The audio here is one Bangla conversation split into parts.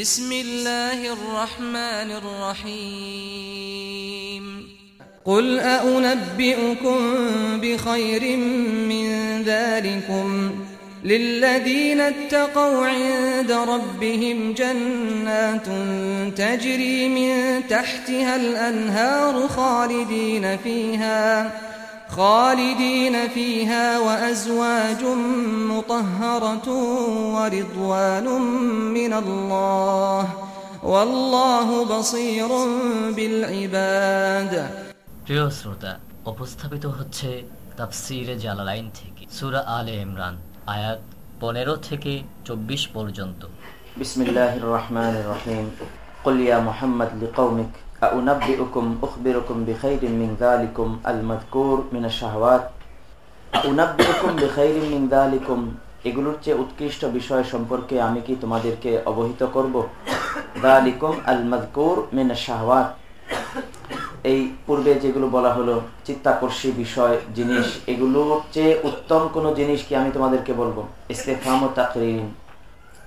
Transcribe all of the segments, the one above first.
بسم الله الرحمن الرحيم. قل أنبئكم بخير من ذلكم للذين اتقوا عند ربهم جنات تجري من تحتها الأنهار خالدين فيها خالدين فيها وأزواج مطهرة ورضوان من الله والله بصير بالعباد প্রিয় শ্রোতা উপস্থাপিত হচ্ছে তাফসিরে জালালাইন থেকে সূরা আলে ইমরান আয়াত পনেরো থেকে চব্বিশ পর্যন্ত بسم الله الرحمن الرحيم قل يا محمد لقومك أنبئكم أخبركم بخير من ذلكم المذكور من الشهوات أنبئكم بخير من ذلكم এগুলোর চেয়ে উৎকৃষ্ট বিষয় সম্পর্কে আমি কি তোমাদেরকে অবহিত করব দালিকুম আল মাদকুর মিন শাহওয়াত এই পূর্বে যেগুলো বলা হলো চিত্তাকর্ষী বিষয় জিনিস এগুলোর চেয়ে উত্তম কোন জিনিস কি আমি তোমাদেরকে বলবো ইস্তেফাম ও তাকরিন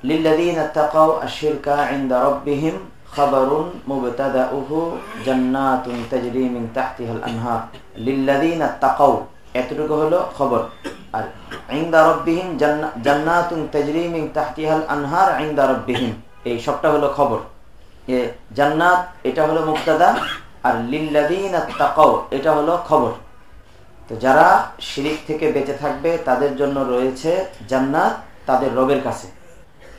লিল্লাযীনা তাকাউ আশ-শিরকা ইনদা রাব্বিহিম খাবারুন মুবতাদাউহু জান্নাতুন তাজরি মিন তাহতিহাল আনহার লিল্লাযীনা তাকাউ। এতটুকু হলো খবর। আর ইনদা রাব্বিহিম জান্নাতুন তাজরি মিন তাহতিহাল আনহার ইনদা রাব্বিহিম। এই সবটা হলো খবর। এ জান্নাত, এটা হলো মুক্তাদা আর লিল্লাদিন তাকাও এটা হলো খবর। তো যারা শিরিক থেকে বেঁচে থাকবে, তাদের জন্য রয়েছে জান্নাত, তাদের রবের কাছে।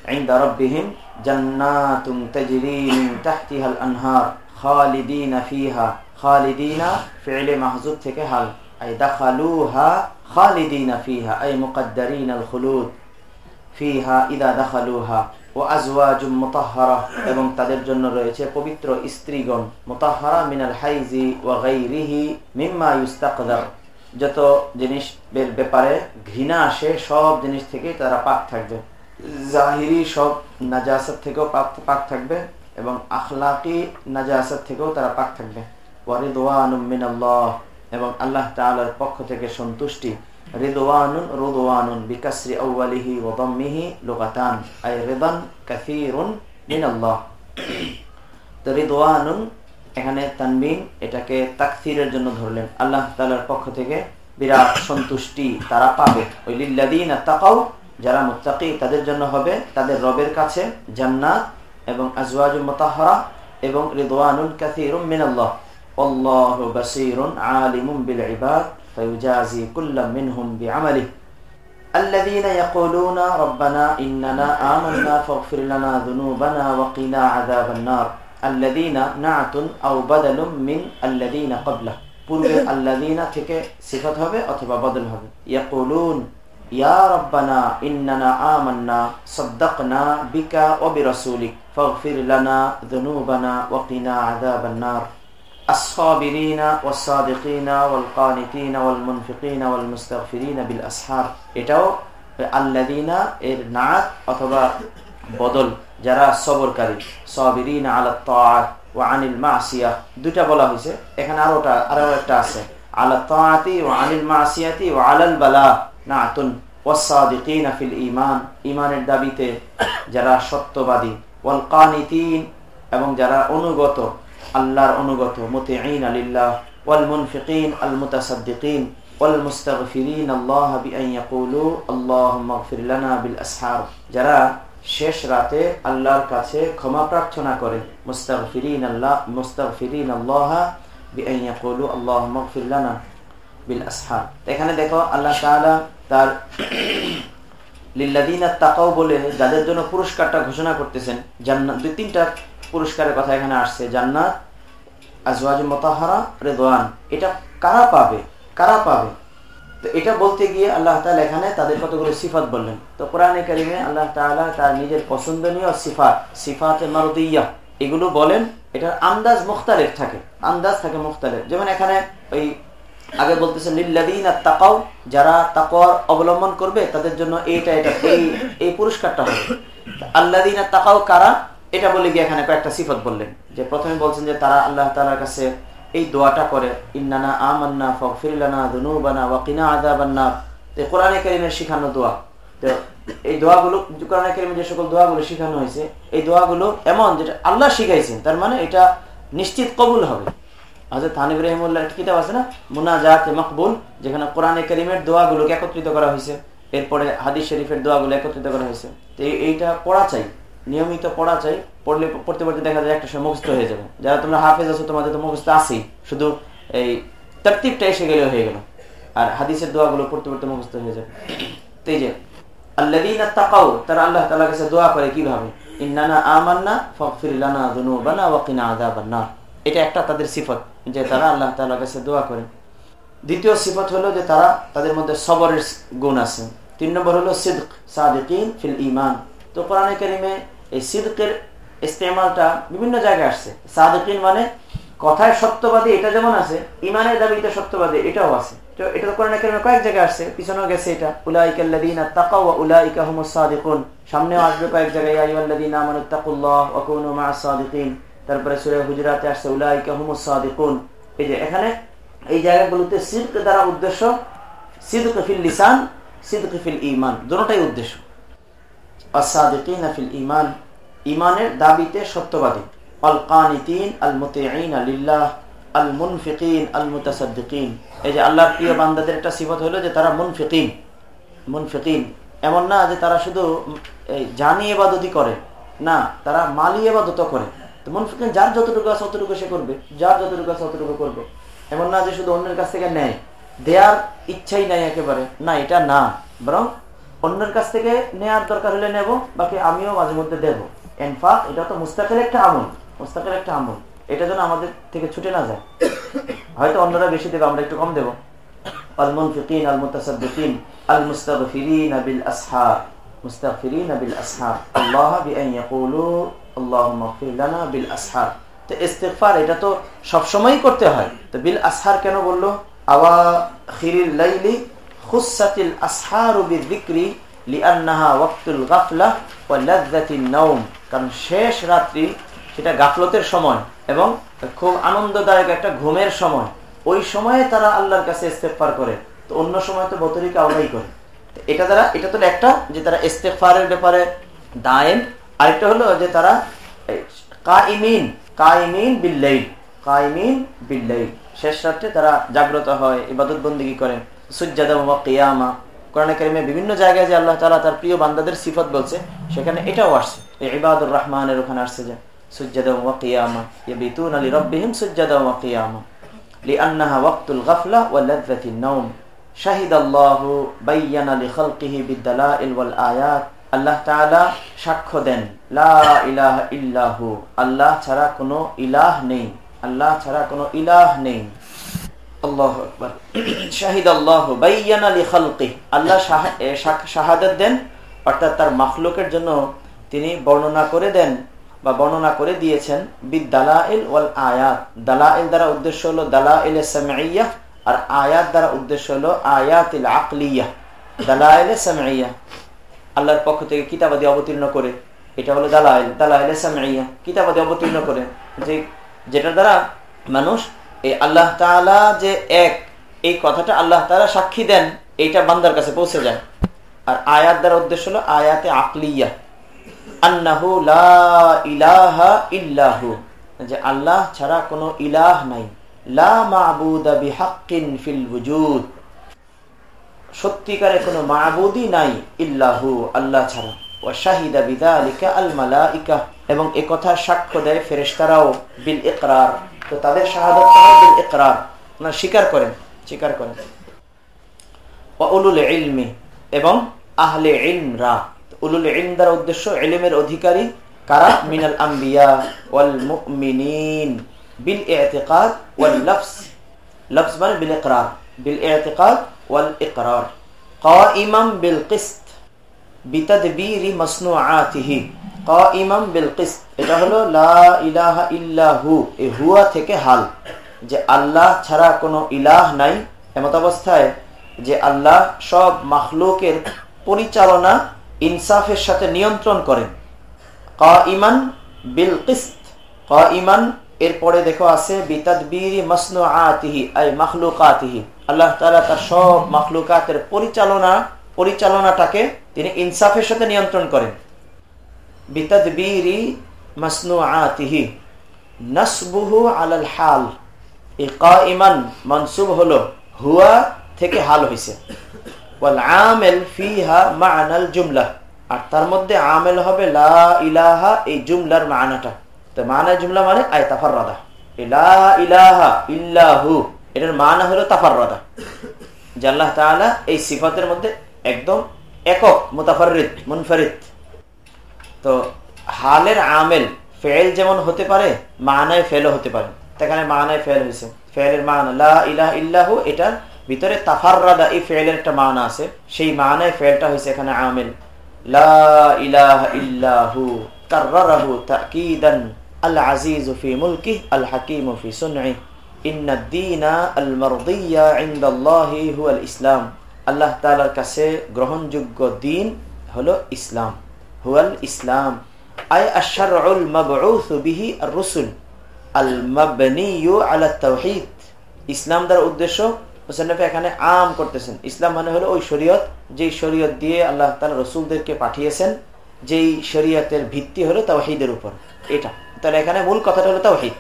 عند ربهم جنات تجري من تحتها الأنهار خالدين فيها خالدين فعل محذوف থেকে হাল أي دخلوها خالدين فيها أي مقدرين الخلود فيها إذا دخلوها ও আজওয়াজুম মুতাহহারা এবং তাদের জন্য রয়েছে পবিত্র স্ত্রীগণ মুতাহহারা মিনাল হাইজি ওয়া গায়রিহি মিম্মা ইউস্তাকদার যত জিনিস ব্যাপারে ঘৃণা আসে সব জিনিস থেকে তারা পাক থাকবে জাহিরি সব নাজাসাত থেকেও পাক থাকবে এবং আখলাকি নাজাসাত থেকেও তারা পাক থাকবে। মিনাল্লাহ এবং আল্লাহ তাআলার পক্ষ থেকে সন্তুষ্টি। লুগাতান, আই কাসীরুন মিনাল্লাহ। তো এখানে এটাকে জন্য ধরলেন। আল্লাহ তাআলার পক্ষ থেকে বিরাট সন্তুষ্টি তারা পাবে। যারা মুত্তাকি তাদের জন্য হবে তাদের রবের কাছে জান্নাত এবং আজওয়াজুল মুতাহহারা এবং রিদওয়ানুন কাসীরুন মিনাল্লাহ আল্লাহু বাসীরুন আলিমুন বিল ইবাদ فيجازي كل منهم بعمله الذين يقولون ربنا إننا آمنا فاغفر لنا ذنوبنا وقنا عذاب النار الذين نعت أو بدل من الذين قبله পূর্বে আল্লাযীনা থেকে সিফাত হবে অথবা বদল হবে ইয়াকুলুন ইয়া রব্বানা ইন্নানা আমান্না সাদ্দাকনা বিকা ওয়া বিরাসূলিক ফাগফির লানা যুনুবানা ওয়া কিনা আযাবান নার الصابرين والصادقين والقانتين والمنفقين والمستغفرين بالاسحار এটাও আল্লাযিনা এর নাত অথবা বদল যারা সবরকারী সাবিরিন আলা তাআত ওয়া আনিল মাসিয়া দুটো বলা হয়েছে এখানে আরোটা আরো একটা আছে আলা তাআতি ওয়া আনিল মাসিয়াতি ওয়া আলাল বালা নাতুন ওয়াসাদিকিন ফিল ঈমান। ঈমানের দাবিতে যারা সত্যবাদী ওয়াল কানিতিন এবং যারা অনুগত, আল্লাহর অনুগত, মুতিঈন আলিল্লাহ ওয়াল মুনফিকিন আল মুতাসাদ্দিকিন ওয়াল মুস্তাগফিরিন আল্লাহ বিআন ইয়াকুলু, আল্লাহুম্মা ইগফির লানা বিল আসহার। যারা শেষ রাতে আল্লাহর কাছে ক্ষমা প্রার্থনা করেন মুস্তাগফিরিন আল্লাহ মুস্তাগফিরিন আল্লাহ বিআন ইয়াকুলু, আল্লাহুম্মা ইগফির লানা। বিল এখানে দেখো আল্লাহ তার লিল্লাযিনা তাকাও বলে যাদের জন্য পুরস্কারটা ঘোষণা করতেছেন, জান্নাত, দুই তিনটা পুরস্কারের কথা এখানে আসছে, জান্নাত, আজওয়াজ মতাহারা, রেদওয়ান। এটা কারা পাবে? কারা পাবে? তো এটা বলতে গিয়ে আল্লাহ তাআলা এখানে তাদের কতগুলো সিফাত বললেন। তো কোরআনে কারিমে আল্লাহ তাআলা তার নিজের পছন্দনীয় সিফাত, সিফাতে মারুদিয়া, এগুলো বলেন, এটার আন্দাজ মুখতালিফ থাকে, আন্দাজ থাকে মুখতালিফ। যেমন এখানে ওই আগে বলতেছেন লিল্লাদিন তাকাও যারা তাকওয়ার অবলম্বন করবে, তাদের জন্য এইটা, এটা, এই এই পুরস্কারটা হবে। আল্লাদিন তাকাও কারা? এটা বলে গিয়ে এখানে কয়েকটা সিফত বললেন। যে প্রথমে বলছেন যে তারা আল্লাহ তালার কাছে এই দোয়াটা করে, ইন্নানা আমান্না ফিরলানা দুনুবানা ওয়াকিনা আদাবান্না কোরআনে কারিমের শিখানো দোয়া। তো এই দোয়াগুলো, কোরআন কারিমে যে সকল দোয়াগুলো শিখানো হয়েছে, এই দোয়াগুলো এমন যেটা আল্লাহ শিখাইছেন, তার মানে এটা নিশ্চিত কবুল হবে। কিতাব আছে না? মকবুল, যেখানে কোরআনে করিমের দোয়াগুলোকে একত্রিত করা হয়েছে এরপরে হাদিস শরীফের দোয়াগুলো একত্রিত করা হয়েছে তো এইটা পড়া চাই, নিয়মিত পড়া চাই। পড়লে পড়তে পড়তে দেখা যায় একটা সময় মুখস্থ হয়ে যাবে। যারা তোমরা হাফেজ আছো, তোমাদের তো মুখস্থ আছেই। শুধু এই তরতিবটা এসে গেলে হয়ে গেল। আর হাদিসের দোয়াগুলো পড়তে পড়তে মুখস্থ হয়ে যাবে। তো এই যে তাকাও তারা আল্লাহ তালার কাছে দোয়া করে কীভাবে? ইন্নানা আমান্না ফগফির লানা এটা একটা তাদের সিফত, যে তারা আল্লাহ তাআলার কাছে দোয়া করে। দ্বিতীয় সিফত হলো যে তারা তাদের মধ্যে সবরের গুণ আছে। তিন নম্বর হলো সিদ্ক, সাদিকিন ফিল ইমান তো কোরআনে কারিমে এই সিদ্কের ইস্তেমালটা বিভিন্ন জায়গায় আসছে। সাদিকিন মানে কথায় সত্যবাদী এটা যেমন আছে ইমানের দাবিতে সত্যবাদী এটাও আছে। তো এটা তো কোরআনে কারিমে কয়েক জায়গায় আসছে, পিছনেও গেছে এটা। উলাইকাল্লাযীনা তাকাও ওয়া উলাইকা সামনেও আসবে কয়েক জায়গায়, ইয়া সাদিকিন। তারপরে সূরা হুজুরাতে আসছে, উলাইকা হুমুস সাদিকুন। এই যে এখানে এই জায়গাগুলোতে সিদ্ক দ্বারা উদ্দেশ্য, সিদ্ক ফিল লিসান, সিদ্ক ফিল ঈমান, দুটোটাই উদ্দেশ্য। আস-সাদিকিনা ফিল ঈমান, ঈমানের দাবিতে সত্যবাদী। আল কানিতিন আল মুতিঈন লিল্লাহ আল মুনফিকিন আল মুতাসাদ্দিকিন এই যে আল্লাহর প্রিয় বান্দাদের একটা সিফত হলো যে তারা মুনফিকিন মুনফিকিন। এমন না যে তারা শুধু জানি এবাদতি করে, না, তারা মালি এবাদত করে। তো মুনফিকিন যার যতটুকু আছে ততটুকু সে করবে, যার যতটুকু আছে ততটুকু করবে। এমন না যে শুধু অন্যের কাছ থেকে নেয়। দেয়ার ইচ্ছাই নাই একেবারে। না, এটা না। বরং অন্যের কাছ থেকে নেয়ার দরকার হলে নেব, বাকি আমিও মাঝে মধ্যে দেবো। এনফাক এটা তো মুস্তাকের একটা আমল। মুস্তাকের একটা আমল। এটা যেন আমাদের থেকে ছুটে না যায়। হয়তো অন্যরা বেশি দেবে, আমরা একটু কম দেবো। আল মুনফিকিন আল মুতাসাদ্দিকিন আল মুস্তাগফিরিন বিল আসহার। মুস্তাগফিরিন বিল আসহার আল্লাহ আল্লাহুম্মা বিল আসহার। তো ইস্তিগফার, এটা তো সব সময়ই করতে হয়। তো বিল আসহার কেন বলল? আওয়াখিরিল লাইলি খুসাতিল বিযিকরি লিআন্নাহা ওয়াক্তুল গাফলা নাওম। কারণ শেষ রাত্রি সেটা গাফলতের সময় এবং খুব আনন্দদায়ক একটা ঘুমের সময়। ওই সময়ে তারা আল্লাহর কাছে ইস্তেফার করে। তো অন্য সময় তো বতরিকা আওলাই করে। এটা দ্বারা, এটা তো একটা যে তারা ইস্তেফারের ব্যাপারে দায়েন আরেকটা হলো যে তারা কাইমিন কাইমিন বিল্লাইল কাইমিন বিল্লাইল। শেষ রাত্রে তারা জাগ্রত হয়, ইবাদত বন্দিগি করে। সুজ্জাদা কোরআন কারিমে বিভিন্ন জায়গায় যে আল্লাহ তালা তার প্রিয় বান্দাদের সিফত বলছে, সেখানে এটাও আসছে। ইবাদুর রহমানের ওখানে আসছে যে, সুজ্জাদা ওয়া কিয়ামা, ইয়াবিতুন আলী রব্বিহিম সুজ্জাদা কিয়ামা। লিআন্নাহা ওয়াক্তুল গাফলা ওয়া লাযযাতিন নাওম। শাহিদাল্লাহু বাইয়ানা লিখালকিহি আয়াত। আল্লাহ তাআলা সাক্ষ্য দেন। লা ইলাহা ইল্লাহু। আল্লাহ ছাড়া কোনো ইলাহ নেই। আল্লাহ ছাড়া কোনো ইলাহ নেই। আল্লাহ তার জন্য তিনি বর্ণনা করে দেন বা বর্ণনা করে দিয়েছেন আয়াত। দ্বারা উদ্দেশ্য হলো আর আয়াত দ্বারা উদ্দেশ্য আকলিয়া। আল্লাহর পক্ষ থেকে কিতাবাদি অবতীর্ণ করে। এটা হলো দালাইল। দালাইল সামঈয়া। কিতাবাদি অবতীর্ণ করে। যে যেটা দ্বারা মানুষ এই আল্লাহ তাআলা যে এক, এই কথাটা আল্লাহ তাআলা সাক্ষী দেন, এইটা বান্দার কাছে পৌঁছে যায়। আর আয়াত দ্বারা উদ্দেশ্য হলো আয়াতে আকলিয়া। আন্নাহু লা ইলাহা ইল্লাহু। যে আল্লাহ ছাড়া কোনো ইলাহ নাই। লা মাবুদা বিহাক্কিন ফিল ওয়ুজুদ সত্যিকারে কোনো মাবুদই নাই ইল্লাহু, আল্লাহ ছাড়া। ওয়া শাহিদা বিযালিকা আল মালাইকা। এবং এ কথা সাক্ষ্য দেয় ফেরেশতারাও বিল তো তাদের শাহাদাত বিল না, স্বীকার করেন স্বীকার করেন। উলুল ইলমি এবং আহলে ইলমরা। উলুল ইলম দ্বারা উদ্দেশ্য ইলমের অধিকারী কারা? মিনাল আম্বিয়া ওয়াল মুমিনিন। বিল ইতিকাদ ওয়াল লফজ লফজ মানে বিল ইকরার। বিল ইতিকাদ ওয়াল ইকরার قائما بالقسط بتدبير مصنوعاته قائما بالقسط এটা হলো লা ইলাহা ইল্লাহু এই হুয়া থেকে হাল যে আল্লাহ ছাড়া কোনো ইলাহ নাই এমত অবস্থায় যে আল্লাহ সব মাখলুকের পরিচালনা ইনসাফের সাথে নিয়ন্ত্রণ করেন কা ইমান বিল কিস্ত কা ইমান এরপরে দেখো আছে আল্লাহ তার সব মাখলুকাতের পরিচালনা, পরিচালনাটাকে তিনি ইনসাফের সাথে নিয়ন্ত্রণ করেন। হাল। মনসুব হলো, হুয়া থেকে হাল মা'নাল জুমলা। আর তার মধ্যে আমেল হবে লা ইলাহা, এই জুমলার মানাটা। মানা আমেল ফেল যেমন হতে পারে, মানায় ফেলও হতে পারে। সেখানে মানায় ফেল হয়েছে। ফেলের মান ইলাহ ইল্লাহু, এটার ভিতরে তাফাররাদা, এই ফেলের একটা মানা আছে। সেই মানায় ফেলটা হয়েছে এখানে আমেল। লা ইলাহা ইল্লাহু কাররাহু তাকিদান। আল আজিজ ফি মুলকি আল হাকিম ফি সুনঈ ইন্না দ্দীনা আল মারদিয়া ইনদাল্লাহি হুয়াল ইসলাম আল্লাহ কাছে গ্রহণযোগ্য দিন হলো ইসলাম। হুয়াল ইসলাম আই আশারউল মাবউথ বিহি রসুল আল তাওহীদ ইসলাম দ্বারা উদ্দেশ্য এখানে আম করতেছেন। ইসলাম মানে হলো ওই শরীয়ত, যেই শরীয়ত দিয়ে আল্লাহ তালা রসুলদেরকে পাঠিয়েছেন। যেই শরীয়তের ভিত্তি হলো তাওহিদের উপর। এটা। তাহলে এখানে মূল কথাটা হলো তাওহিদ।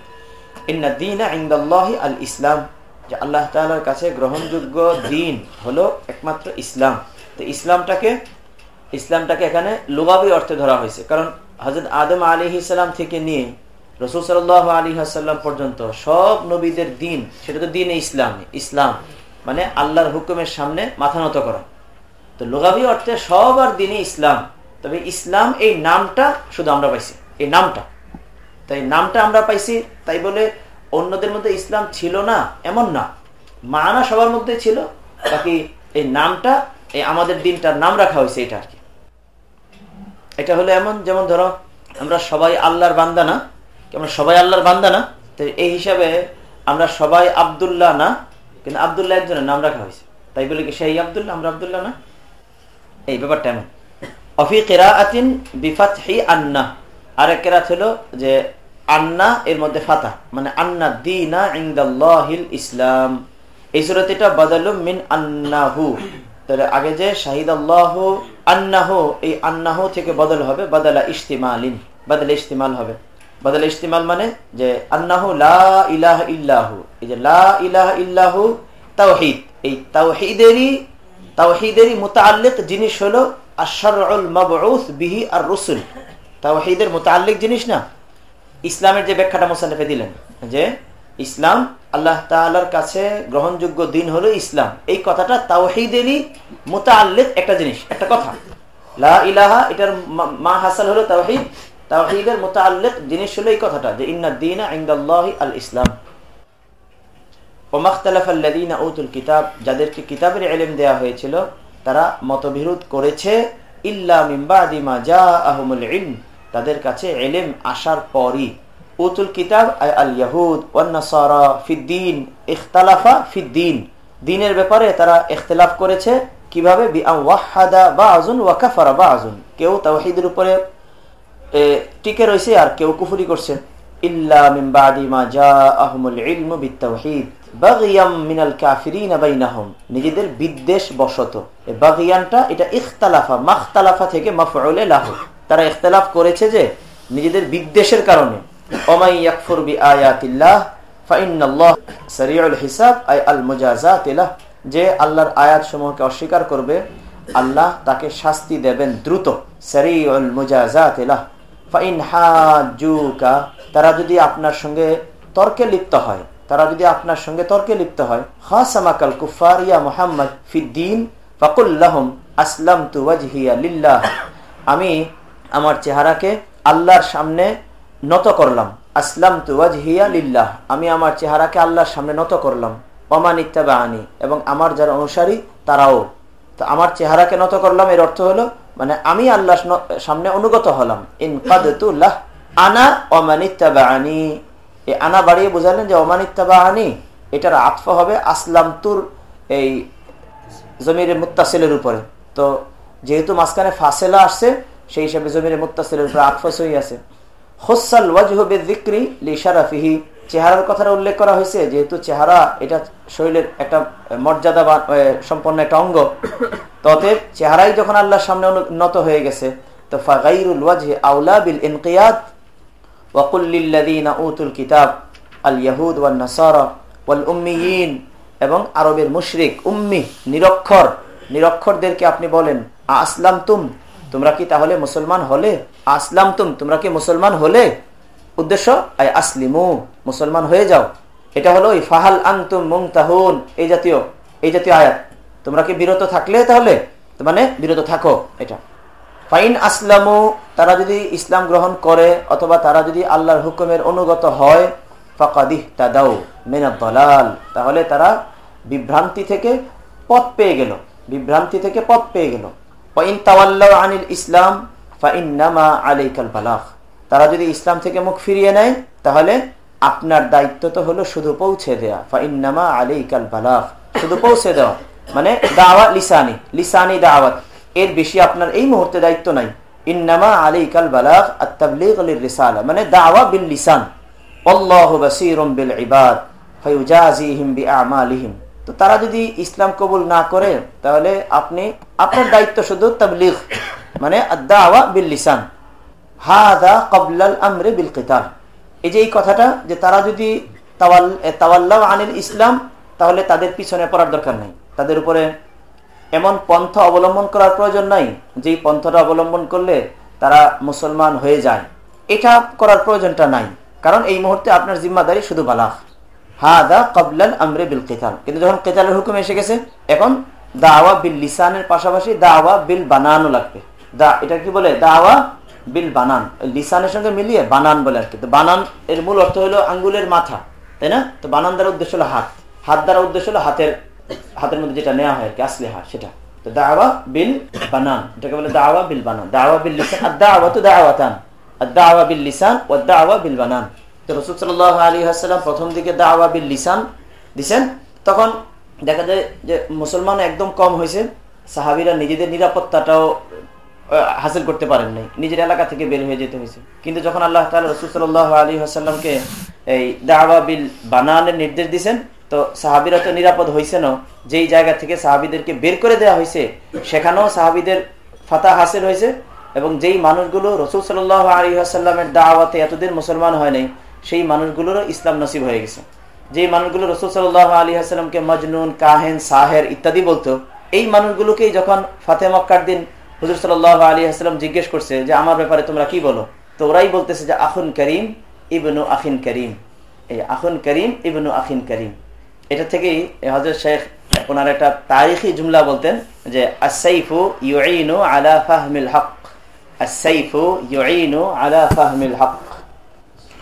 ইন্না দিন ইন্দাল্লাহি আল ইসলাম যে আল্লাহ তালার কাছে গ্রহণযোগ্য দিন হলো একমাত্র ইসলাম। তো ইসলামটাকে ইসলামটাকে এখানে লুগাবি অর্থে ধরা হয়েছে। কারণ হজরত আদম আলী ইসলাম থেকে নিয়ে রসুল সাল আলী আসাল্লাম পর্যন্ত সব নবীদের দিন, সেটা তো দিন ইসলাম ইসলাম। মানে আল্লাহর হুকুমের সামনে মাথা নত করা। তো লোগাবি অর্থে সবার দিনই ইসলাম। তবে ইসলাম এই নামটা শুধু আমরা পাইছি। এই নামটা। তাই নামটা আমরা পাইছি, তাই বলে অন্যদের মধ্যে ইসলাম ছিল না, এমন না। মানা সবার মধ্যে ছিল, বাকি এই নামটা, এই আমাদের দিনটার নাম রাখা হয়েছে এটা আর কি। এটা হলো এমন, যেমন ধরো, আমরা সবাই আল্লাহর বান্দা না আমরা সবাই আল্লাহর বান্দা না? তো এই হিসাবে আমরা সবাই আবদুল্লাহ না, কিন্তু আবদুল্লাহ একজনের নাম রাখা হয়েছে। তাই বলে কি সেই আবদুল্লাহ, আমরা আবদুল্লাহ না? এই ব্যাপারটা এমন। অফি কেরা আতিন বিফাত হি আন্না। আর এক কেরাত হলো যে আন্না, এর মধ্যে ফাতা মানে আন্না দিনা ইন্দাল্লাহিল ইসলাম। এই সুরত এটা বদলুম মিন আন্নাহু। তাহলে আগে যে শাহিদ আল্লাহ আন্নাহ, এই আন্নাহ থেকে বদল হবে, বদলা ইস্তিমালিন বদলে ইস্তিমাল হবে। বদলে ইস্তিমাল মানে যে আন্নাহ লা ইলাহ ইল্লাহু। এই যে লা ইলাহ ইল্লাহু তাওহিদ। এই তাওহিদেরই তাওহিদেরই মোতাল্লিক জিনিস হলো মাবউস বিহি আর রসুল তাওহিদের মোতাল্লিক জিনিস না? ইসলামের যে ব্যাখ্যাটা মোসান্নফে দিলেন, যে ইসলাম আল্লাহ তালার কাছে গ্রহণযোগ্য দিন হলো ইসলাম। এই কথাটা তাওহিদেরই মোতাল্লিক একটা জিনিস, একটা কথা। এটার মা হাসাল হলো তাওহিদ। তাওহিদের মোতাল্লিক জিনিস হলো এই কথাটা, যে ইন্না দিন আল ইসলাম। কিতাব, যাদেরকে কিতাবের এলেম দেয়া হয়েছিল, তারা মতবিরোধ করেছে। ইল্লা মিম্বাদিমা যা আহমুল তাদের কাছে এলেম আসার পরই উতুল কিতাব আল ওয়ান্নাসারা ফিদ্দিন ইখতালাফা ফিদ্দিন দিনের ব্যাপারে তারা ইখতলাফ করেছে কীভাবে? ওয়াহাদা বা আজুন ওয়াকাফারা বা আজুন কেউ তাওহিদের উপরে টিকে রয়েছে আর কেউ কুফুরি করছে। ইল্লা মিনাল নিজেদের বিদ্বেষ বশত বাগিয়ানটা এটা ইখতালাফা, মাখতালাফা থেকে মাফউলে তারা ইখতলাফ করেছে যে নিজেদের বিদ্বেষের কারণে। যে আল্লাহর আয়াত সমূহকে অস্বীকার করবে, আল্লাহ তাকে শাস্তি দেবেন দ্রুত। তারা যদি আপনার সঙ্গে তর্কে লিপ্ত হয়, তারা যদি আপনার সঙ্গে তর্কে লিপ্ত হয় মুহাম্মদ ফিদ্দিন আসলাম আমি আমার চেহারাকে আল্লাহর সামনে নত করলাম। আসলাম তু ওয়াজহিয়া লিল্লাহ। আমি আমার চেহারাকে আল্লাহর সামনে নত করলাম। অমান ইত্যাবা আনি এবং আমার যারা অনুসারী, তারাও। তো আমার চেহারাকে নত করলাম, এর অর্থ হলো মানে আমি আল্লাহ সামনে অনুগত হলাম। ইন কাদতুল্লাহ আনা অমান ইত্যাবা আনি এই আনা বাড়িয়ে বোঝালেন যে অমানিত্তাবা আনি এটার আতফ হবে আসলাম তুর এই জমির মুত্তাসিলের উপরে। তো যেহেতু মাঝখানে ফাসেলা আসছে সেই হিসাবে জমির মুত্তাসিলের উপরে আতফস হয়ে আছে। হোসাল ওয়াজহবে দিক্রি লিশারাফিহি চেহারার কথাটা উল্লেখ করা হয়েছে, যেহেতু চেহারা এটা শরীরের একটা মর্যাদা সম্পন্ন একটা অঙ্গ। ততএব চেহারাই যখন আল্লাহর সামনে নত হয়ে গেছে, তো ফাগাইরুল ওয়াজহে আউলা বিল ইনকিয়াদ। ওয়াকুল্লিল্লাদিনা উতুল কিতাব, আল ইয়াহুদ ওয়ান নাসারা ওয়াল উম্মিয়িন। এবং আরবের মুশরিক, উম্মি, নিরক্ষর, নিরক্ষরদেরকে আপনি বলেন আসলাম তুম তোমরা কি তাহলে মুসলমান হলে? আসলাম তুম তোমরা কি মুসলমান হলে? উদ্দেশ্য আই আসলিমু, মুসলমান হয়ে যাও। এটা হলো ওই ফাহাল আংতুম মুংতাহুন এই জাতীয় এই জাতীয় আয়াত। তোমরা কি বিরত থাকলে তাহলে? মানে বিরত থাকো এটা। ফাইন আসলামু, তারা যদি ইসলাম গ্রহণ করে, অথবা তারা যদি আল্লাহর হুকুমের অনুগত হয় ফাকাদিহ তাদাউ মেনা দলাল, তাহলে তারা বিভ্রান্তি থেকে পথ পেয়ে গেল। বিভ্রান্তি থেকে পথ পেয়ে গেল। ইসলাম তারা যদি ইসলাম থেকে মুখ ফিরিয়ে নেয়, তাহলে আপনার দায়িত্ব তো হলো শুধু পৌঁছে দেয়া। ফাইন্নামা আলাইকাল বালাহ শুধু পৌঁছে দেওয়া। মানে দাওয়া, লিসানি লিসানি দাওয়াত। এর বেশি আপনার এই মুহূর্তে দায়িত্ব নাই। ইন্নামা আলাইকাল বালাগ আত-তাবলীগ মানে দাওয়া বিল লিসান। বিল তো তারা যদি ইসলাম কবুল না করে, তাহলে আপনি আপনার দায়িত্ব শুধু তাবলীগ মানে দাওয়া বিল লিসান হাদা ক্বাবলাল আমরি বিল কিতাল এই যে এই কথাটা, যে তারা যদি তাওয়াল্লাহ আনিল ইসলাম, তাহলে তাদের পিছনে পড়ার দরকার নাই। তাদের উপরে এমন পন্থা অবলম্বন করার প্রয়োজন নাই, যেই পন্থাটা অবলম্বন করলে তারা মুসলমান হয়ে যায়। এটা করার প্রয়োজনটা নাই। কারণ এই মুহূর্তে আপনার জিম্মাদারি শুধু বালাহ হা দা কবলাল আমরে বিল কেতাল কিন্তু যখন কেতালের হুকুম এসে গেছে, এখন দাওয়া বিল লিসানের পাশাপাশি দাওয়া বিল বানানো লাগবে। দা, এটা কি বলে? দাওয়া বিল বানান। লিসানের সঙ্গে মিলিয়ে বানান বলে আর কি। তো বানান এর মূল অর্থ হলো আঙ্গুলের মাথা, তাই না? তো বানান দ্বারা উদ্দেশ্য হলো হাত। হাত দ্বারা উদ্দেশ্য হলো হাতের হাতের মধ্যে যেটা নেওয়া হয় আর কি সেটা। তো দাওয়া বিল বানান। এটাকে বলে দাওয়া বিল বানান। দাওয়া বিল লিসান আর দাওয়া তো দাওয়াতান। আর দাওয়া বিল লিসান ও দাওয়া বিল বানান। তো রসুল সাল্লাহ আলী হাসাল্লাম প্রথম দিকে দাওয়া বিল লিসান দিছেন। তখন দেখা যায় যে মুসলমান একদম কম হয়েছে, সাহাবিরা নিজেদের নিরাপত্তাটাও হাসিল করতে পারেন নাই, নিজের এলাকা থেকে বের হয়ে যেতে হয়েছে। কিন্তু যখন আল্লাহ তালা রসুল সাল্লাহ আলী হাসাল্লামকে এই দাওয়া বিল বানানের নির্দেশ দিচ্ছেন তো সাহাবিরা তো নিরাপদ হয়েছে না যেই জায়গা থেকে সাহাবিদেরকে বের করে দেওয়া হয়েছে সেখানেও সাহাবিদের ফাতা হাসিল হয়েছে এবং যেই মানুষগুলো রসুল সাল আলী আসাল্লামের দাওয়াতে এতদিন মুসলমান হয় নাই, সেই মানুষগুলোরও ইসলাম নসিব হয়ে গেছে। যেই মানুষগুলো রসুল সাল্লাহ আলী আসসালামকে মজনুন, কাহেন, সাহের ইত্যাদি বলতো, এই মানুষগুলোকেই যখন ফাতে মক্কার দিন হুজুর সাল্লাহ আলী আসসালাম জিজ্ঞেস করছে যে, আমার ব্যাপারে তোমরা কি বলো? তো ওরাই বলতেছে যে, আখুন করিম ইবনু আখিন করিম। এই আখুন করিম ইবনু আখিন করিম। এটা থেকেই হজরত শেখ ওনার একটা তারিখি জুমলা বলতেন যে আসাইফু ইউইনু আলা ফাহমিল হক। আসাইফু ইউইনু আলা ফাহমিল হক।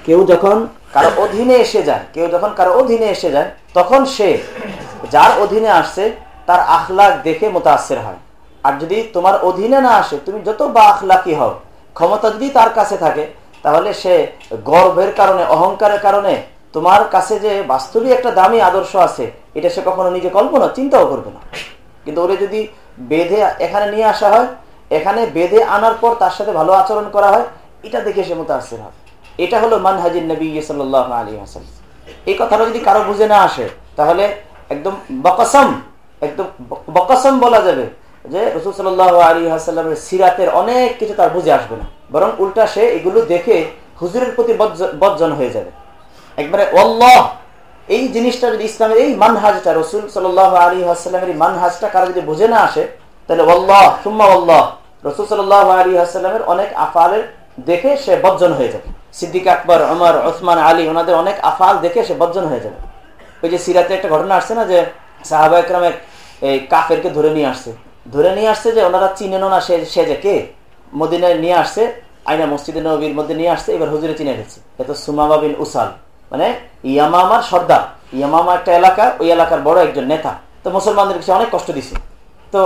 কেউ যখন কারও অধীনে এসে যায় কেউ যখন কারও অধীনে এসে যায় তখন সে যার অধীনে আসছে, তার আখলাক দেখে মোতাসের হয়। আর যদি তোমার অধীনে না আসে, তুমি যত বা আখলাকি হও, ক্ষমতা যদি তার কাছে থাকে, তাহলে সে গর্বের কারণে, অহংকারের কারণে তোমার কাছে যে বাস্তবিক একটা দামি আদর্শ আছে, এটা সে কখনো নিজে কল্পনা, চিন্তাও করবে না। কিন্তু ওরে যদি বেঁধে এখানে নিয়ে আসা হয়, এখানে বেঁধে আনার পর তার সাথে ভালো আচরণ করা হয়, এটা দেখে সে মতো আসতে হবে। এটা হলো মানহাজিন নবী সাল্লাহ আলী হাসান এই কথাটা যদি কারও বুঝে না আসে, তাহলে একদম বকসম একদম বকসম বলা যাবে যে রসুল সাল্লাহ আলী হাসাল্লামের সিরাতের অনেক কিছু তার বুঝে আসবে না। বরং উল্টা সে এগুলো দেখে হুজুরের প্রতি বজ্জন হয়ে যাবে। একবারে অল্লাহ এই জিনিসটা যদি ইসলামের এই মানহাজটা, রসুল সাল আলী আসাল্লামের এই মানহাজটা কারও যদি বুঝে না আসে, তাহলে অল্লাহ সুম্মা অল্লাহ রসুল সাল আলী আসাল্লামের অনেক আফালের দেখে সে বজ্জন হয়ে যাবে। সিদ্দিক আকবর অমর ওসমান, আলী, ওনাদের অনেক আফাল দেখে সে বজ্জন হয়ে যাবে। ওই যে সিরাতে একটা ঘটনা আসছে না যে সাহাবা একরামের এই কাফেরকে ধরে নিয়ে আসছে। ধরে নিয়ে আসছে যে ওনারা চিনেন না সে সে যে কে? মদিনায় নিয়ে আসছে আইনা মসজিদে নবীর মধ্যে নিয়ে আসছে, এবার হুজুরে চিনে গেছে এত সুমামা বিন উসাল মানে ইয়ামামার সর্দার। ইয়ামামা একটা এলাকা, ওই এলাকার বড় একজন নেতা। তো মুসলমানদের কাছে অনেক কষ্ট দিছে। তো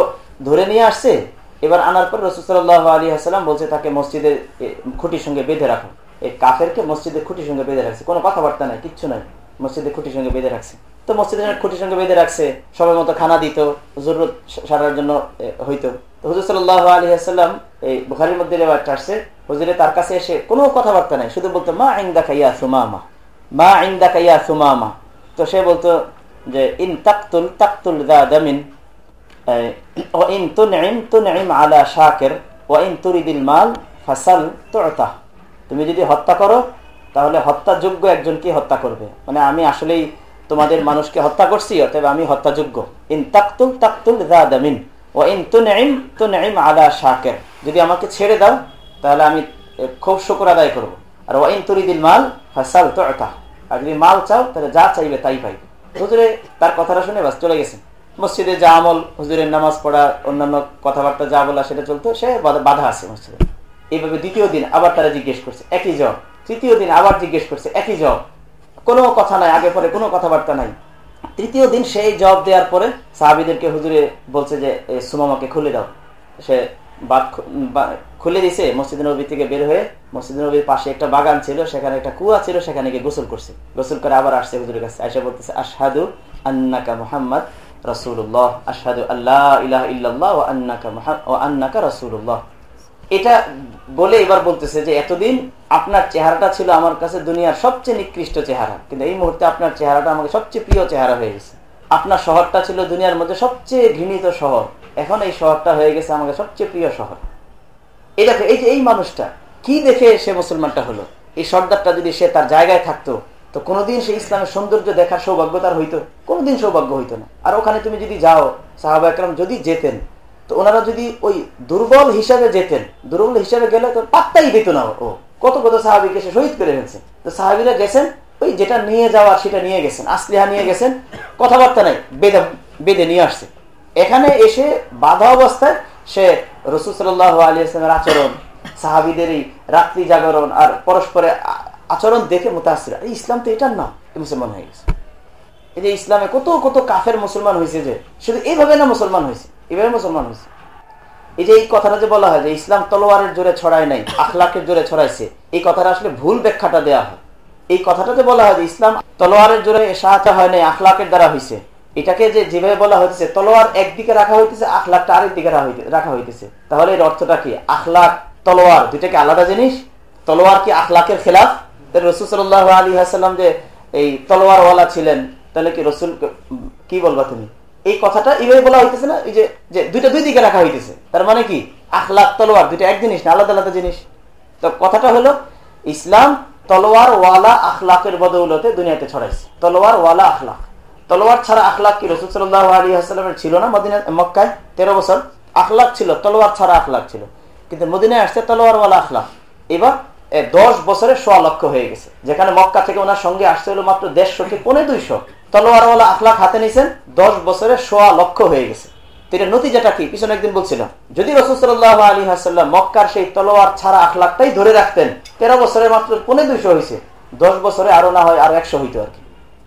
ধরে নিয়ে আসছে, এবার আনার পর রসুসাল্লাহ আলী আসসালাম বলছে তাকে মসজিদের খুঁটির সঙ্গে বেঁধে রাখো। এই কাফেরকে মসজিদের খুঁটির সঙ্গে বেঁধে রাখছে। কোনো কথাবার্তা নাই, কিচ্ছু নাই। মসজিদের খুঁটির সঙ্গে বেঁধে রাখছে। তো মসজিদের খুঁটির সঙ্গে বেঁধে রাখছে সময় মতো খানা দিত জরুরত সারার জন্য হইতো। তো হুজুর সাল্লাহ আলী আসাল্লাম এই বুখারির মধ্যে রেওয়াজটা আসছে, হুজুরে তার কাছে এসে কোনো কথাবার্তা নাই, শুধু বলতো, মা আইন্দা খাইয়া সুমামা, মা আইন্দা কাইয়া সুমামা। তো সে বলতো যে, ইন তাকতুল তাকতুল দা দামিন ওয়াইন তুনঈম তুনঈম আলা শাকির ওয়াইন তুরিদিল মাল, ফাসাল তুতা। তুমি যদি হত্যা করো, তাহলে হত্যাযোগ্য একজনকে হত্যা করবে। মানে আমি আসলেই তোমাদের মানুষকে হত্যা করছি, অতএব আমি হত্যাযোগ্য। ইন তাকতুল তাকতুল দামিন ও ইন তুনঈম তুনঈম আলা শাকির। যদি আমাকে ছেড়ে দাও, তাহলে আমি খুব শুকর আদায় করব। আর ওয়াইন তুরিদিল মাল ফাসাল তুতা। আর যদি মাল চাও, তাহলে যা চাইবে তাই পাইবে হুজুরে তার কথাটা শুনে বাস চলে গেছেন মসজিদে যা আমল, হুজুরের নামাজ পড়া, অন্যান্য কথাবার্তা যা বলা, সেটা চলতো, সে বাধা আছে মসজিদে। এইভাবে দ্বিতীয় দিন আবার তারা জিজ্ঞেস করছে, একই জব? তৃতীয় দিন আবার জিজ্ঞেস করছে, একই জব? কোনো কথা নাই, আগে পরে কোনো কথাবার্তা নাই। তৃতীয় দিন সেই জব দেওয়ার পরে সাহাবিদেরকে হুজুরে বলছে যে সুমামাকে খুলে দাও। সে বাদ খুলে দিছে, মসজিদ নবী থেকে বের হয়ে মসজিদ নবীর পাশে একটা বাগান ছিল, সেখানে একটা কুয়া ছিল, সেখানে গিয়ে গোসল করছে। গোসল করে আবার আসছে হুজুরের কাছে আয়সা বলতেছে, আশহাদু আন্নাকা মুহাম্মদ রসুল্লাহ আশহাদু আল্লাহ ইলাহ ইল্লাল্লাহ ও আন্নাকা ও আন্নাকা রসুল্লাহ এটা বলে এবার বলতেছে যে, এতদিন আপনার চেহারাটা ছিল আমার কাছে দুনিয়ার সবচেয়ে নিকৃষ্ট চেহারা। কিন্তু এই মুহূর্তে আপনার চেহারাটা আমাকে সবচেয়ে প্রিয় চেহারা হয়ে গেছে। আপনার শহরটা ছিল দুনিয়ার মধ্যে সবচেয়ে ঘৃণিত শহর। এখন এই শহরটা হয়ে গেছে আমাকে সবচেয়ে প্রিয় শহর। দেখো, এই যে এই মানুষটা, কি দেখে সে মুসলমানটা হলো? এই সর্দারটা যদি সে তার জায়গায় থাকতো, তো কোনোদিন সে ইসলামের সৌন্দর্য দেখার সৌভাগ্য তার হইতো? কোনোদিন সৌভাগ্য হইতো না। আর ওখানে তুমি যদি যাও সাহাবা একরাম যদি যেতেন তো ওনারা যদি ওই দুর্বল হিসাবে যেতেন, দুর্বল হিসাবে গেলে তো পাত্তাই দিত না ও। কত কত সাহাবিকে সে শহীদ করে ফেলছে। তো সাহাবিরা গেছেন, ওই যেটা নিয়ে যাওয়ার সেটা নিয়ে গেছেন, আসলিহা নিয়ে গেছেন, কথাবার্তা নাই, বেদে বেদে নিয়ে আসছে। এখানে এসে বাধা অবস্থায় সে রসুল সাল্লাহ আলী আসলামের আচরণ, সাহাবিদের এই রাত্রি জাগরণ আর পরস্পরের আচরণ দেখে মোতাসির ইসলাম তো এটার নাম মুসলমান হয়ে গেছে। এই যে ইসলামে কত কত কাফের মুসলমান হয়েছে যে, শুধু এইভাবে না মুসলমান হয়েছে। এইভাবে মুসলমান হয়েছে। এই যে এই কথাটা যে বলা হয় যে ইসলাম তলোয়ারের জোরে ছড়ায় নাই, আখলাকের জোরে ছড়াইছে, এই কথাটা আসলে ভুল ব্যাখ্যাটা দেওয়া হয়। এই কথাটা যে বলা হয় যে ইসলাম তলোয়ারের জোরে সাহায্য হয় নাই, আখলাকের দ্বারা হয়েছে এটাকে যে যেভাবে বলা হয়েছে তলোয়ার একদিকে রাখা হইতেছে, আখলাকটা আরেক দিকে রাখা হইতেছে। তাহলে এর অর্থটা কি? আখলাক, তলোয়ার দুইটাকে আলাদা জিনিস? তলোয়ার কি আখলাকের খেলাফ? রসুল সাল্লাহ আলী হাসাল্লাম যে এই তলোয়ারওয়ালা ছিলেন, তাহলে কি রসুল কি বলবা তুমি? এই কথাটা এইভাবে বলা হইতেছে না, এই যে দুইটা দুই দিকে রাখা হইতেছে। তার মানে কি? আখলাক, তলোয়ার, দুইটা এক জিনিস না, আলাদা আলাদা জিনিস। তো কথাটা হলো, ইসলাম তলোয়ার ওয়ালা আখলাকের বদৌলতে দুনিয়াতে ছড়াইছে। তলোয়ার ওয়ালা আখলাক। তলোয়ার ছাড়া আখলাক কি? রসুল সাল্লাহ আলী ছিল না মদিনা মক্কায়? তেরো বছর। আখলাক ছিল, তলোয়ার ছাড়া আখলাক ছিল। কিন্তু মদিনায় আসছে তলোয়ার ওয়ালা আখলাক। এবার দশ বছরের সোয়া লক্ষ হয়ে গেছে। যেখানে মক্কা থেকে ওনার সঙ্গে আসতে হলো মাত্র দেড়শো কি পনেরো দুইশো। তলোয়ারওয়ালা আখলাক হাতে নিয়েছেন দশ বছরের সোয়া লক্ষ হয়ে গেছে। এটা নতিজাটা কি? পিছনে একদিন বলছিলাম যদি রসুল্লাহ আলী হাসাল্লাম মক্কার সেই তলোয়ার ছাড়া ধরে রাখতেন, তেরো বছরে মাত্র পনেরো হয়েছে দশ বছরে আরও না হয় আরও একশো হইতো আর কি।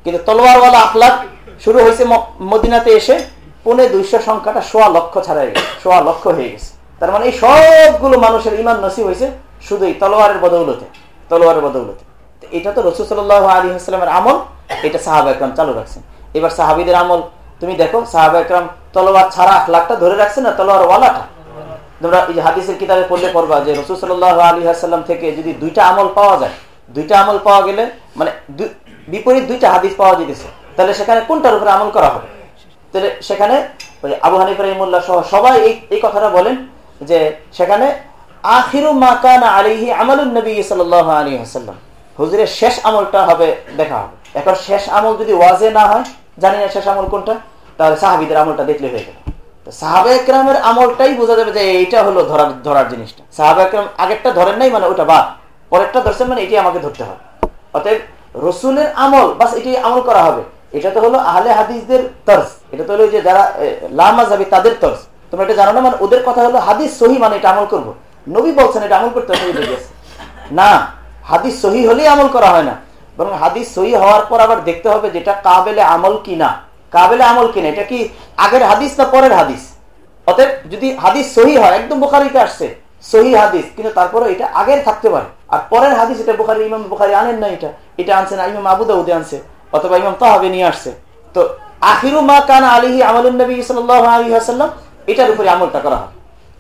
কিন্তু তলোয়ারওয়ালা শুরু হয়েছে মদিনাতে এসে পনেরো দুইশো সংখ্যাটা সোয়া লক্ষ ছাড়া গেছে, সোয়া লক্ষ হয়ে গেছে। তার মানে এই সবগুলো মানুষের ইমান নসিব হয়েছে শুধু এই তলোয়ারের বদৌলতে তলোয়ারের বদৌলতে। এটা তো রসুল সাল্লাহ আলী হাসলামের আমল এটা সাহাবা একরাম চালু রাখছেন। এবার সাহাবিদের আমল, তুমি দেখো, সাহাবা একরাম তলোয়ার ছাড়া আখলাখটা ধরে রাখছে না, তলোয়ার ওয়ালাটা? তোমরা এই হাদিসের কিতাবে পড়লে পড়বা যে রসুল সাল্লাহ আলী হাসাল্লাম থেকে যদি দুইটা আমল পাওয়া যায়, দুইটা আমল পাওয়া গেলে মানে বিপরীত দুইটা হাদিস পাওয়া যেতেছে, তাহলে সেখানে কোনটার উপরে আমল করা হবে? তাহলে সেখানে আবু হানিফ রহিমুল্লাহ সহ সবাই এই এই কথাটা বলেন যে সেখানে আখিরু মাকান আলিহি আমলুল নবী সাল আলী হাসাল্লাম হুজুরের শেষ আমলটা হবে, দেখা হবে। এখন শেষ আমল যদি ওয়াজে না হয়, জানি না শেষ আমল কোনটা, তাহলে সাহাবিদের আমলটা দেখলে হয়ে গেল। সাহাবে আমলটাই বোঝা যাবে যে এইটা হলো ধরার ধরার জিনিসটা। সাহাবে আগেরটা ধরেন নাই মানে ওটা বাদ, পরেরটা ধরছেন মানে এটি আমাকে ধরতে হবে। অতএব রসুলের আমল, বাস এটি আমল করা হবে। এটা তো হলো আহলে হাদিসদের তর্স এটা তো হলো যে যারা লামা যাবে তাদের তর্স তোমরা এটা জানো না মানে ওদের কথা হলো হাদিস সহি মানে এটা আমল করব। নবী বলছেন এটা আমল করতে হবে না, হাদিস সহি হলেই আমল করা হয় না। বরং হাদিস সহি হওয়ার পর আবার দেখতে হবে যেটা কাবেলে আমল কিনা। কাবেলে আমল কিনা, এটা কি আগের হাদিস না পরের হাদিস? অতএব যদি হাদিস সহি হয়, একদম বোখারিতে আসছে সহি হাদিস, কিন্তু তারপরে এটা আগের থাকতে পারে। আর পরের হাদিস, এটা বোখারি, ইমাম বোখারি আনেন না এটা। এটা আনছে না, ইমাম আবু দাউদে আনছে, অথবা ইমাম তাহাবে নিয়ে আসছে। তো আখিরু মা কান আলিহি আমলুন নবী সাল্লাহ আলী আসাল্লাম এটার উপরে আমলটা করা হয়।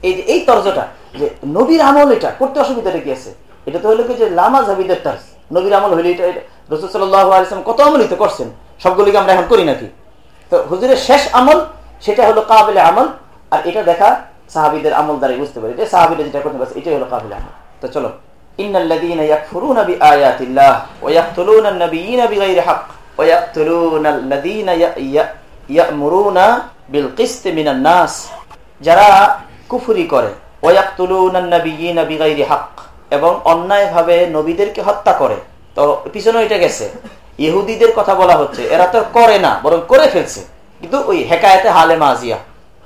এই যে, এই তর্জটা, যে নবীর আমল এটা, করতে অসুবিধাটা কি আছে? এটা তো হলো কি যে লামা হাবিদের টার্স নবীর আমল হইলে এটা রসুল সাল্লাহ আলিয়াম কত আমলই তো করছেন সবগুলিকে আমরা এখন করি নাকি তো হুজুরের শেষ আমল সেটা হলো কাবিল আমল আর এটা দেখা সাহাবিদের আমল দ্বারাই বুঝতে পারি যে সাহাবিদের যেটা করতে পারছে এটাই হলো কাবিল আমল তো চলো إن الذين يكفرون بآيات الله ويقتلون النبيين بغير حق ويقتلون الذين يأمرون بالقسط من الناس যারা কুফরি করে ওয়াক্তুলুন النبيين بغير حق এবং অন্যায়ভাবে নবীদেরকে হত্যা করে। তো পিছনে এটা গেছে। ইহুদিদের কথা বলা হচ্ছে। এরা তো করে না, বরং করে ফেলছে। কিন্তু ওই হেকায়তে হালে মাজিয়া,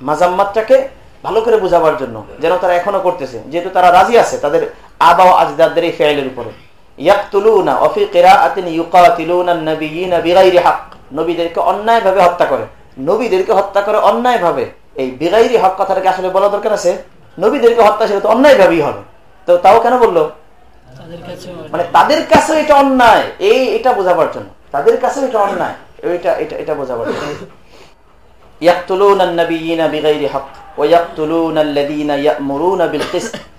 মাজাম্মাতটাকে ভালো করে বোঝাবার জন্য যেন তারা এখনও করতেছে। যেহেতু তারা রাজি আছে, তাদের আবা ও আজদাদের এই ফেলের উপরে। নবীদেরকে অন্যায় ভাবে হত্যা করে। নবীদেরকে হত্যা করে অন্যায় ভাবে এই বিগাইরি হক কথাটাকে আসলে বলা দরকার আছে। নবীদেরকে হত্যা সেটা তো অন্যায় ভাবেই হবে। তো তাও কেন বলল? মানে তাদের কাছে এটা অন্যায়। এই এটা বোঝাবার জন্য। তাদের কাছে এটা অন্যায়। এটা এটা এটা বোঝাবার জন্য।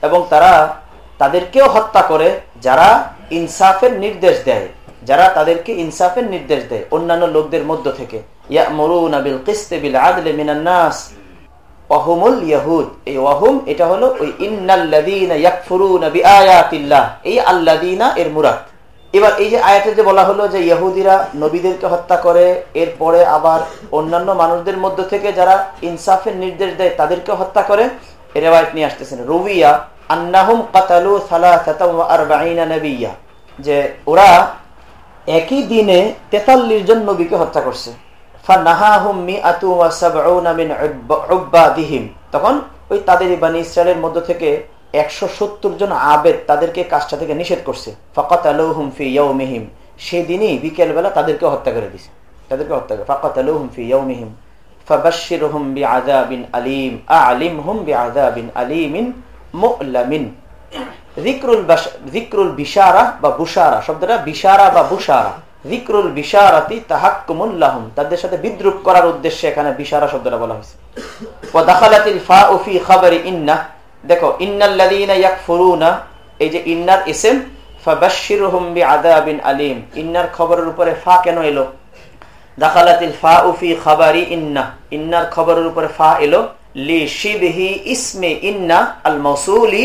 এবং তারা তাদেরকেও হত্যা করে যারা ইনসাফের নির্দেশ দেয়। যারা তাদেরকে ইনসাফের নির্দেশ দেয়। অন্যান্য লোকদের মধ্য থেকে। এই ওয়াহুম, এটা হলো ওই এই আল্লাদিনা এর মুরাদ। এবার এই যে আয়াতে যে বলা হলো যে ইহুদিরা নবীদেরকে হত্যা করে, এরপরে আবার অন্যান্য মানুষদের মধ্য থেকে যারা ইনসাফের নির্দেশ দেয় তাদেরকে হত্যা করে এর নিয়ে আসতেছেন। রুবিয়া, আন্নাহুম কাতালু নবিয়া যে ওরা একই দিনে তেতাল্লিশ জন নবীকে হত্যা করছে। তখন ওই তাদের বানী মধ্য থেকে একশো সত্তর জন আবেদ তাদেরকে থেকে নিষেধ করছে। তাদেরকে হত্যা করে দিছে। তাদেরকে হত্যা করে ফাকাত আলহুম ফি ইয়ৌমিহিম ফাবাশশিরহুম বিআযাবিন আলীম আ'লিমহুম বিআযাবিন আলীমিন মু'লামিন। যিকরুল যিকরুল বিশারা বা বুশারা, শব্দটা বিশারা বা বুশারা। যিকরুল বিশারাতি তাদের সাথে বিদ্রুপ করার উদ্দেশ্যে এখানে বিশারা শব্দটা বলা হয়েছে। ফি খাবারি ইন্না। দেখো ইয়াকফুরুনা, এই যে ইন্নার ইসম, ফাবাশশিরহুম বিআযাবিন আলীম। ইন্নার খবরের উপরে ফা কেন এলো? দাখালাতিল ফি খাবারি ইন্না। ইন্নার খবরের উপরে ফা এলো, লি শিবহি ইসমে ইন্না আল মাউসুলি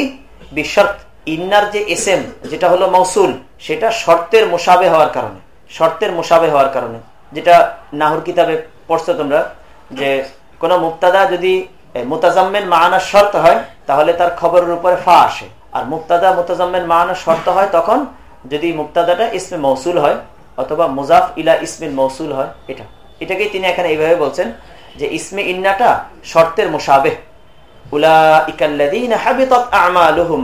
বিশর্ত। ইন্নার যে এসএম যেটা হলো মৌসুল সেটা শর্তের মোসাবে হওয়ার কারণে। শর্তের মোসাবে হওয়ার কারণে। যেটা নাহুর কিতাবে পড়ছো তোমরা, যে কোন মুক্তাদা যদি মোতাজাম্মেন মানার শর্ত হয়, তাহলে তার খবরের উপরে ফা আসে। আর মুক্তাদা মোতাজাম্মেন মানার শর্ত হয় তখন যদি মুক্তাদাটা ইসমে মৌসুল হয়, অথবা মুজাফ ইলা ইসমিল মৌসুল হয়, এটা। এটাকেই তিনি এখানে এইভাবে বলছেন যে ইসমে ইন্নাটা শর্তের মোসাবে। আ'মালুহুম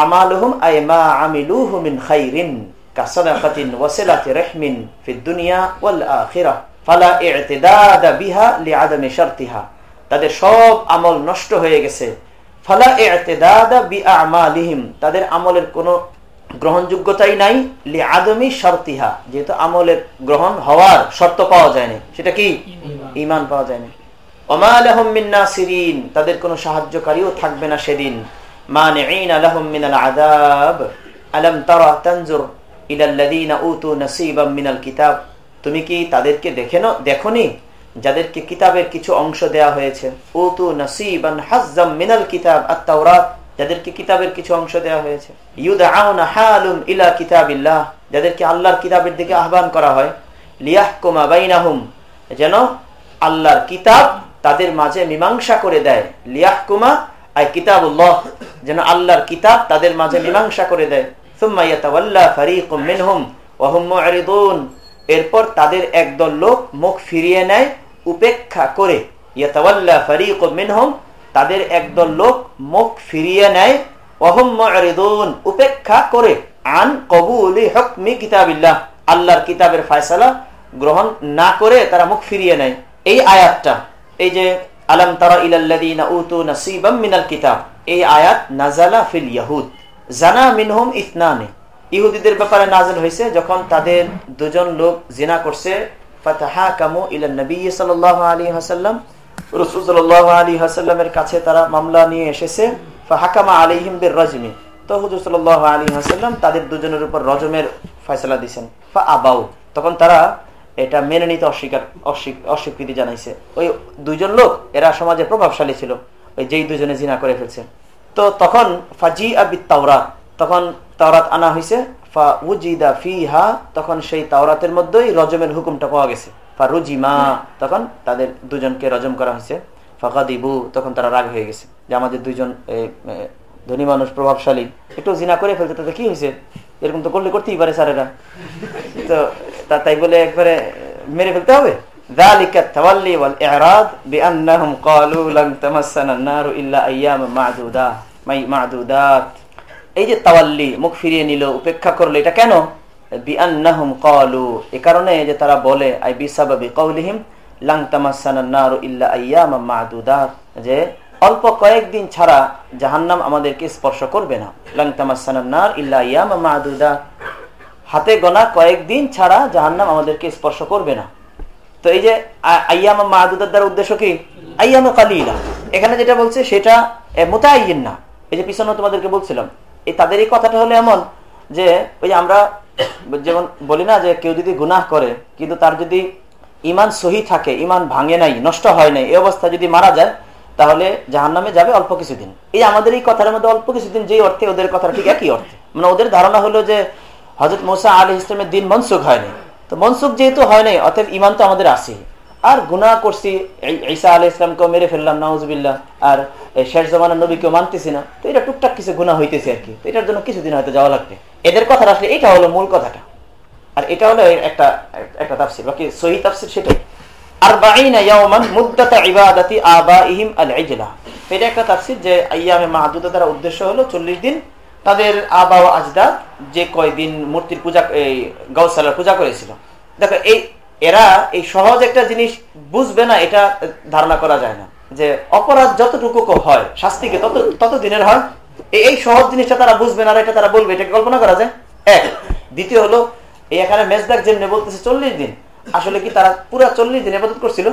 আ'মালুহুম আই মা আমিলুহু মিন খাইরিন। কাসাদাকাতিন ওয়াসিলাতি রাহমিন ফিদ দুনিয়া ওয়াল আখিরাহ ফালা ই'তিদাদা বিহা লিআদামি শারতিহা। তাদের সব আমল নষ্ট হয়ে গেছে। ফালা ই'তিদাদা বিআ'মালিহিম। তাদের আমলের কোনো গ্রহণযোগ্যতাই নাই লি আদমি শর্তিহা। যেহেতু আমলের গ্রহণ হওয়ার শর্ত পাওয়া যায়নি। সেটা কি? ইমান। পাওয়া যায়নি। তাদের কোনো সাহায্যকারীও থাকবে না সেদিন। তুমি কি তাদেরকে দেখে দেখনি? যাদেরকে কিতাবের কিছু অংশ দেয়া হয়েছে। উতু নসিবান হাজ্জাম মিনাল কিতাব আত্মাওরাত যাদেরকে কিতাবের কিছু অংশ দেওয়া হয়েছে। ইলা কিতাবিল্লাহ। যাদেরকে আল্লাহর কিতাবের দিকে আহ্বান করা হয়। লিয়াহকুমা বাইনাহুম। যেন আল্লাহর কিতাব তাদের মাঝে মীমাংসা করে দেয়। লিয়াহকুমা, আই কিতাবুল্লাহ। যেন আল্লাহর কিতাব তাদের মাঝে মীমাংসা করে দেয়। এরপর তাদের একদল লোক মুখ ফিরিয়ে নেয়, উপেক্ষা করে। ইয়াতাওয়াল্লা ফারিক মিনহুম, তাদের একদল লোক মুখ ফিরিয়ে নেয় অহম্মরিদুন উপেক্ষা করে। আন কবুলি আল্লাহর কিতাবের ফায়সালা গ্রহণ না করে তারা মুখ ফিরিয়ে নেয়। এই আয়াতটা, এই যে, আলম তারা ইলাল্লাদিনা উতু মিনাল কিতাব, এই আয়াত নাজালা ফিল ইয়াহুদ। জানা মিনহুম ইসনানে ইহুদিদের ব্যাপারে নাজল হয়েছে, যখন তাদের দুজন লোক জিনা করছে ফাতাহা কামু সাল্লাল্লাহু আলাইহি ওয়াসাল্লামের কাছে তারা মামলা নিয়ে এসেছে, ফাহাকামা আলাইহিম বির রাজমি তো আলাইহি ওয়াসাল্লাম তাদের দুজনের উপর রজমের ফয়সালা দিবেন ফা আবাউ তখন তারা এটা মেনে নিতে অস্বীকার অস্বীকৃতি জানাইছে। ওই দুইজন লোক, এরা সমাজে প্রভাবশালী ছিল। ওই যেই দুজনে জিনা করে ফেলছে। তো তখন ফাজি আবি তাওরাত তখন তাওরাত আনা হয়েছে ফা উজিদা ফিহা, তখন সেই তাওরাতের মধ্যেই রজমের হুকুমটা পাওয়া গেছে। ফা রুজিমা, তখন তাদের দুজনকে রজম করা হয়েছে ফাঁকাদিবু তখন তারা রাগ হয়ে গেছে যে আমাদের দুইজন ধনী মানুষ, প্রভাবশালী, একটু জিনা করে ফেলতে, তাতে কি হয়েছে এরকম তো করলে করতেই পারে স্যারেরা। তো, তাই বলে একবারে মেরে ফেলতে হবে? ذلك التولي والإعراض بأنهم قالوا لن تمسنا النار إلا أيام معدودات معدودات এই যে তাওয়াল্লি মুখ ফিরিয়ে নিল উপেক্ষা করলো এটা কেন বিআন্নাহুম ক্বালু এ কারণে যে তারা বলে আই বিসাবাবি কওলিহিম লাং তামাসসানা নারু ইল্লা আইয়ামা মাদুদাত যে অল্প কয়েকদিন ছাড়া জাহান্নাম আমাদেরকে স্পর্শ করবে না লাং তামাসসানা নার ইল্লা আইয়ামা মাদুদাত হাতে গোনা কয়েকদিন ছাড়া জাহান্নাম আমাদেরকে স্পর্শ করবে না তো এই যে আইয়ামা মাদুদার দ্বারা উদ্দেশ্য কি? আইয়ামা কালিলা। এখানে যেটা বলছে, সেটা মোতায়িন না। এই যে পিছনে তোমাদেরকে বলছিলাম, এই তাদের এই কথাটা হলো এমন যে, ওই আমরা যেমন বলি না যে, কেউ যদি গুনাহ করে, কিন্তু তার যদি ইমান সহি থাকে ইমান ভাঙে নাই, নষ্ট হয় নাই, এই অবস্থা যদি মারা যায়, তাহলে জাহান নামে যাবে অল্প কিছুদিন। এই আমাদের এই কথার মধ্যে অল্প কিছুদিন যেই অর্থে, ওদের কথা ঠিক একই অর্থে। মানে ওদের ধারণা হলো যে হজরত মোসা আলী ইসলামের দিন মনসুখ হয়নি। তো মনসুখ যেহেতু হয় নাই অর্থাৎ ইমান তো আমাদের আসে আর গুনা করছি ঈসা আলী ইসলামকেও মেরে ফেললাম নাউজবিল্লা আর শেষ জমানার নবীকেও মানতেছি না। তো এটা টুকটাক কিছু গুণা হইতেছে আর কি। তো এটার জন্য কিছুদিন হয়তো যাওয়া লাগবে। এদের কথা আসলে এটা হলো মূল কথাটা। আর এটা হলো একটা একটা তাফসির। বাকি সহি তাফসির সেটাই। আর ইয়াওমান মুদ্দাতা ইবাদাতি আবাইহিম আল ইজলা এটা একটা তাফসির যে আইয়ামে মাহদুদা দ্বারা উদ্দেশ্য হলো চল্লিশ দিন তাদের আবা ও আজদাদ যে কয়দিন মূর্তির পূজা, এই গৌসালার পূজা করেছিল। দেখো, এই, এরা এই সহজ একটা জিনিস বুঝবে না, এটা ধারণা করা যায় না। যে অপরাধ যতটুকু হয় শাস্তিকে তত তত দিনের হয় এই সহজ জিনিসটা তারা বুঝবে না এটা তারা বলবে, এটাকে কল্পনা করা যায়। এক, দ্বিতীয় হলো, এই এখানে মেজদাক যেমনি বলতেছে চল্লিশ দিন, আসলে কি তারা পুরা চল্লিশ দিন এবাদত করছিল?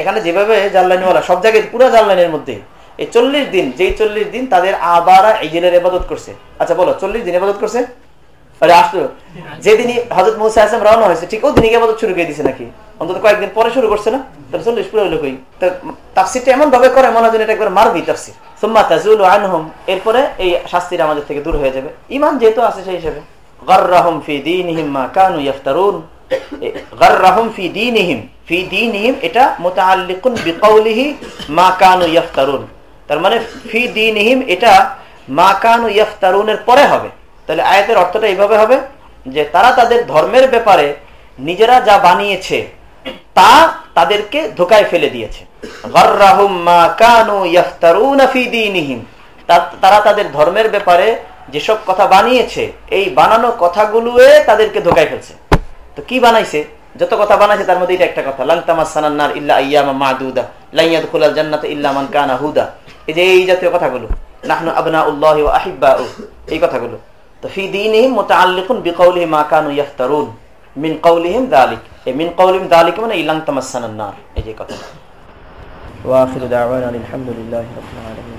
এখানে যেভাবে জানলাইনওয়ালা সব জায়গায় পুরা জানলাইনের মধ্যে। এই চল্লিশ দিন, যেই চল্লিশ দিন তাদের আবারা দিনের এবাদত করছে। আচ্ছা বলো, চল্লিশ দিন এবাদত করছে? আরে, আসলো। যেদিনই হজরত রওনা হয়েছে, ঠিক ওদিনই এবাদত শুরু করে দিছে নাকি? অন্তত কয়েকদিন পরে শুরু করছে না? তাহলে চল্লিশ পুরো কই? তাফসিরটা এমন ভাবে করে, মনে হয় এটা একবার মারবি তাফসির। তাজুল এরপরে এই আমাদের থেকে দূর হয়ে যাবে। ইমান যেহেতু আছে সেই হিসেবে। গর্রাহুম ফি দীনিহিম মা কানু ইফতারুন গর্রাহুম ফি দীনিহিম ফি দীনিহিম এটা মুতাআল্লিকুন বিকাউলিহি মা কানু ইফতারুন তার মানে ফি দীনিহিম এটা মা কানু ইফতারুনের পরে হবে। তাহলে আয়াতের অর্থটা এইভাবে হবে যে তারা তাদের ধর্মের ব্যাপারে নিজেরা যা বানিয়েছে, তা তাদেরকে ধোকায় ফেলে দিয়েছে। তারা তাদের ধর্মের ব্যাপারে যেসব কথা বানিয়েছে, এই বানানো কথাগুলো তাদেরকে ধোকায় ফেলছে। তো কি বানাইছে? যত কথা বানাইছে তার মধ্যে এটা একটা কথা লাংতামাসানান্নার ইল্লা আইয়ামা মাদুদা লাইয়াদ খুলাল জান্নাত ইল্লা মান কানা হুদা। এই যে এই জাতীয় কথাগুলো, নাহনু আবনা উল্লাহ আহিব্বা এই কথাগুলো। তো ফি দীনহিম মুতাআল্লিকুন বিকাউলিহি মা কানু ইফতারুন মিন কৌলিহিম দালিক। এই মিন কৌলিম দালিক মানে ইলাং তামাসসানান নার, এই যে কথা ওয়া আখিরু দাওয়ানা আলহামদুলিল্লাহি রাব্বিল আলামিন।